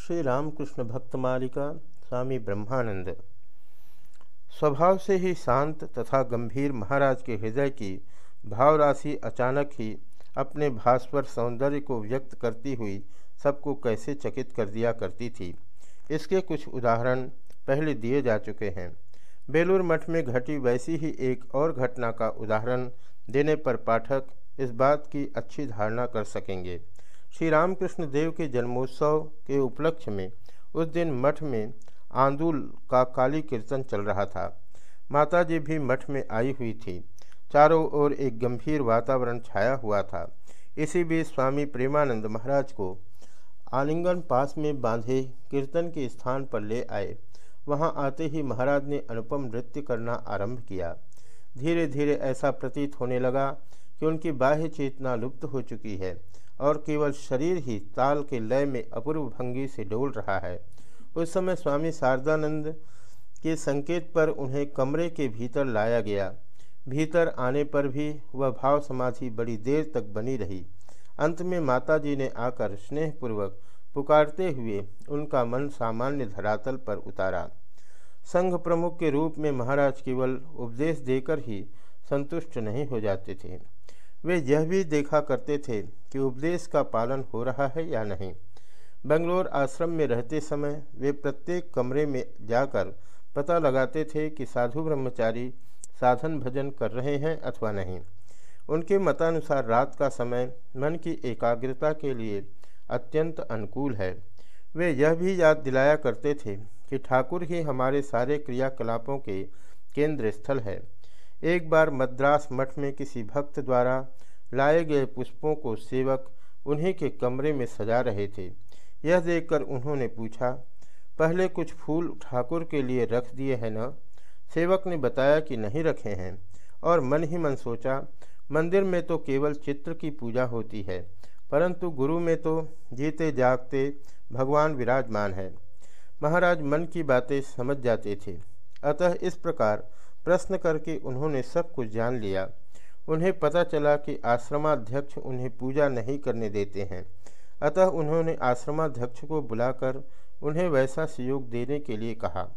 श्री रामकृष्ण भक्त मालिका स्वामी ब्रह्मानंद। स्वभाव से ही शांत तथा गंभीर महाराज के हृदय की भाव राशि अचानक ही अपने भास्वर सौंदर्य को व्यक्त करती हुई सबको कैसे चकित कर दिया करती थी। इसके कुछ उदाहरण पहले दिए जा चुके हैं। बेलूर मठ में घटी वैसी ही एक और घटना का उदाहरण देने पर पाठक इस बात की अच्छी धारणा कर सकेंगे। श्री रामकृष्ण देव के जन्मोत्सव के उपलक्ष्य में उस दिन मठ में आंदुल का काली कीर्तन चल रहा था। माताजी भी मठ में आई हुई थी। चारों ओर एक गंभीर वातावरण छाया हुआ था। इसी बीच स्वामी प्रेमानंद महाराज को आलिंगन पास में बांधे कीर्तन के स्थान पर ले आए। वहाँ आते ही महाराज ने अनुपम नृत्य करना आरंभ किया। धीरे धीरे ऐसा प्रतीत होने लगा कि उनकी बाह्य चेतना लुप्त हो चुकी है। और केवल शरीर ही ताल के लय में अपूर्व भंगी से डोल रहा है। उस समय स्वामी शारदानंद के संकेत पर उन्हें कमरे के भीतर लाया गया। भीतर आने पर भी वह भाव समाधि बड़ी देर तक बनी रही। अंत में माताजी ने आकर स्नेहपूर्वक पुकारते हुए उनका मन सामान्य धरातल पर उतारा। संघ प्रमुख के रूप में महाराज केवल उपदेश देकर ही संतुष्ट नहीं हो जाते थे। वे यह भी देखा करते थे कि उपदेश का पालन हो रहा है या नहीं। बेंगलोर आश्रम में रहते समय वे प्रत्येक कमरे में जाकर पता लगाते थे कि साधु ब्रह्मचारी साधन भजन कर रहे हैं अथवा नहीं। उनके मतानुसार रात का समय मन की एकाग्रता के लिए अत्यंत अनुकूल है। वे यह भी याद दिलाया करते थे कि ठाकुर ही हमारे सारे क्रियाकलापों के केंद्र स्थल है। एक बार मद्रास मठ में किसी भक्त द्वारा लाए गए पुष्पों को सेवक उन्हीं के कमरे में सजा रहे थे। यह देखकर उन्होंने पूछा, पहले कुछ फूल ठाकुर के लिए रख दिए हैं न? सेवक ने बताया कि नहीं रखे हैं और मन ही मन सोचा, मंदिर में तो केवल चित्र की पूजा होती है, परंतु गुरु में तो जीते जागते भगवान विराजमान है। महाराज मन की बातें समझ जाते थे। अतः इस प्रकार प्रश्न करके उन्होंने सब कुछ जान लिया। उन्हें पता चला कि आश्रमाध्यक्ष उन्हें पूजा नहीं करने देते हैं। अतः उन्होंने आश्रमाध्यक्ष को बुलाकर उन्हें वैसा सहयोग देने के लिए कहा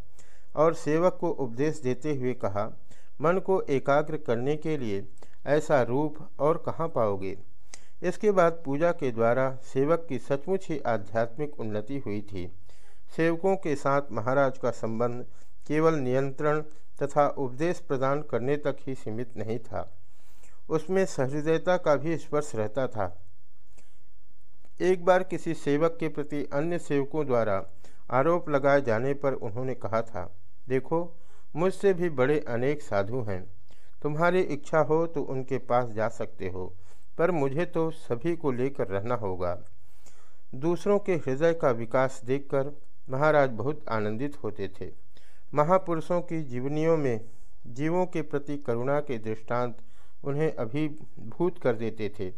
और सेवक को उपदेश देते हुए कहा, मन को एकाग्र करने के लिए ऐसा रूप और कहाँ पाओगे? इसके बाद पूजा के द्वारा सेवक की सचमुच ही आध्यात्मिक उन्नति हुई थी। सेवकों के साथ महाराज का संबंध केवल नियंत्रण तथा उपदेश प्रदान करने तक ही सीमित नहीं था। उसमें सहृदयता का भी स्पर्श रहता था। एक बार किसी सेवक के प्रति अन्य सेवकों द्वारा आरोप लगाए जाने पर उन्होंने कहा था, देखो, मुझसे भी बड़े अनेक साधु हैं। तुम्हारी इच्छा हो तो उनके पास जा सकते हो, पर मुझे तो सभी को लेकर रहना होगा। दूसरों के हृदय का विकास देखकर महाराज बहुत आनंदित होते थे। महापुरुषों की जीवनियों में जीवों के प्रति करुणा के दृष्टांत उन्हें अभिभूत कर देते थे।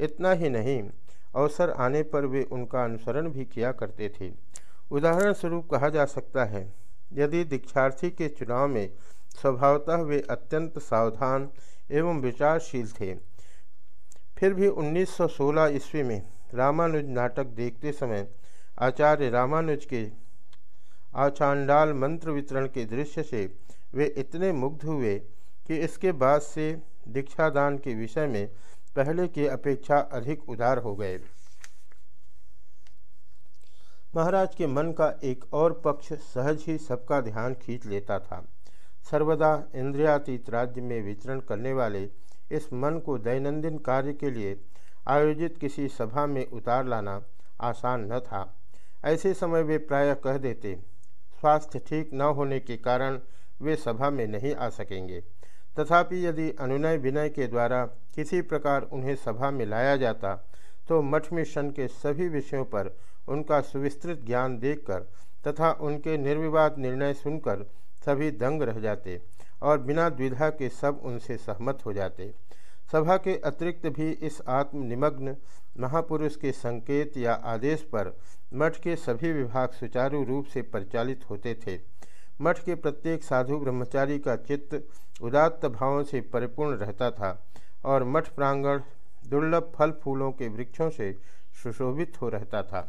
इतना ही नहीं, अवसर आने पर वे उनका अनुसरण भी किया करते थे। उदाहरण स्वरूप कहा जा सकता है, यदि दीक्षार्थी के चुनाव में स्वभावतः वे अत्यंत सावधान एवं विचारशील थे, फिर भी 1916 ईस्वी में रामानुज नाटक देखते समय आचार्य रामानुज के आचांडाल मंत्र वितरण के दृश्य से वे इतने मुग्ध हुए कि इसके बाद से दीक्षादान के विषय में पहले की अपेक्षा अधिक उदार हो गए। महाराज के मन का एक और पक्ष सहज ही सबका ध्यान खींच लेता था। सर्वदा इंद्रियातीत राज्य में विचरण करने वाले इस मन को दैनंदिन कार्य के लिए आयोजित किसी सभा में उतार लाना आसान न था। ऐसे समय वे प्रायः कह देते, स्वास्थ्य ठीक न होने के कारण वे सभा में नहीं आ सकेंगे। तथापि यदि अनुनय विनय के द्वारा किसी प्रकार उन्हें सभा में लाया जाता तो मठ मिशन के सभी विषयों पर उनका सुविस्तृत ज्ञान देखकर तथा उनके निर्विवाद निर्णय सुनकर सभी दंग रह जाते और बिना द्विधा के सब उनसे सहमत हो जाते। सभा के अतिरिक्त भी इस आत्मनिमग्न महापुरुष के संकेत या आदेश पर मठ के सभी विभाग सुचारू रूप से परिचालित होते थे। मठ के प्रत्येक साधु ब्रह्मचारी का चित्त उदात्त भावों से परिपूर्ण रहता था और मठ प्रांगण दुर्लभ फल फूलों के वृक्षों से सुशोभित हो रहता था।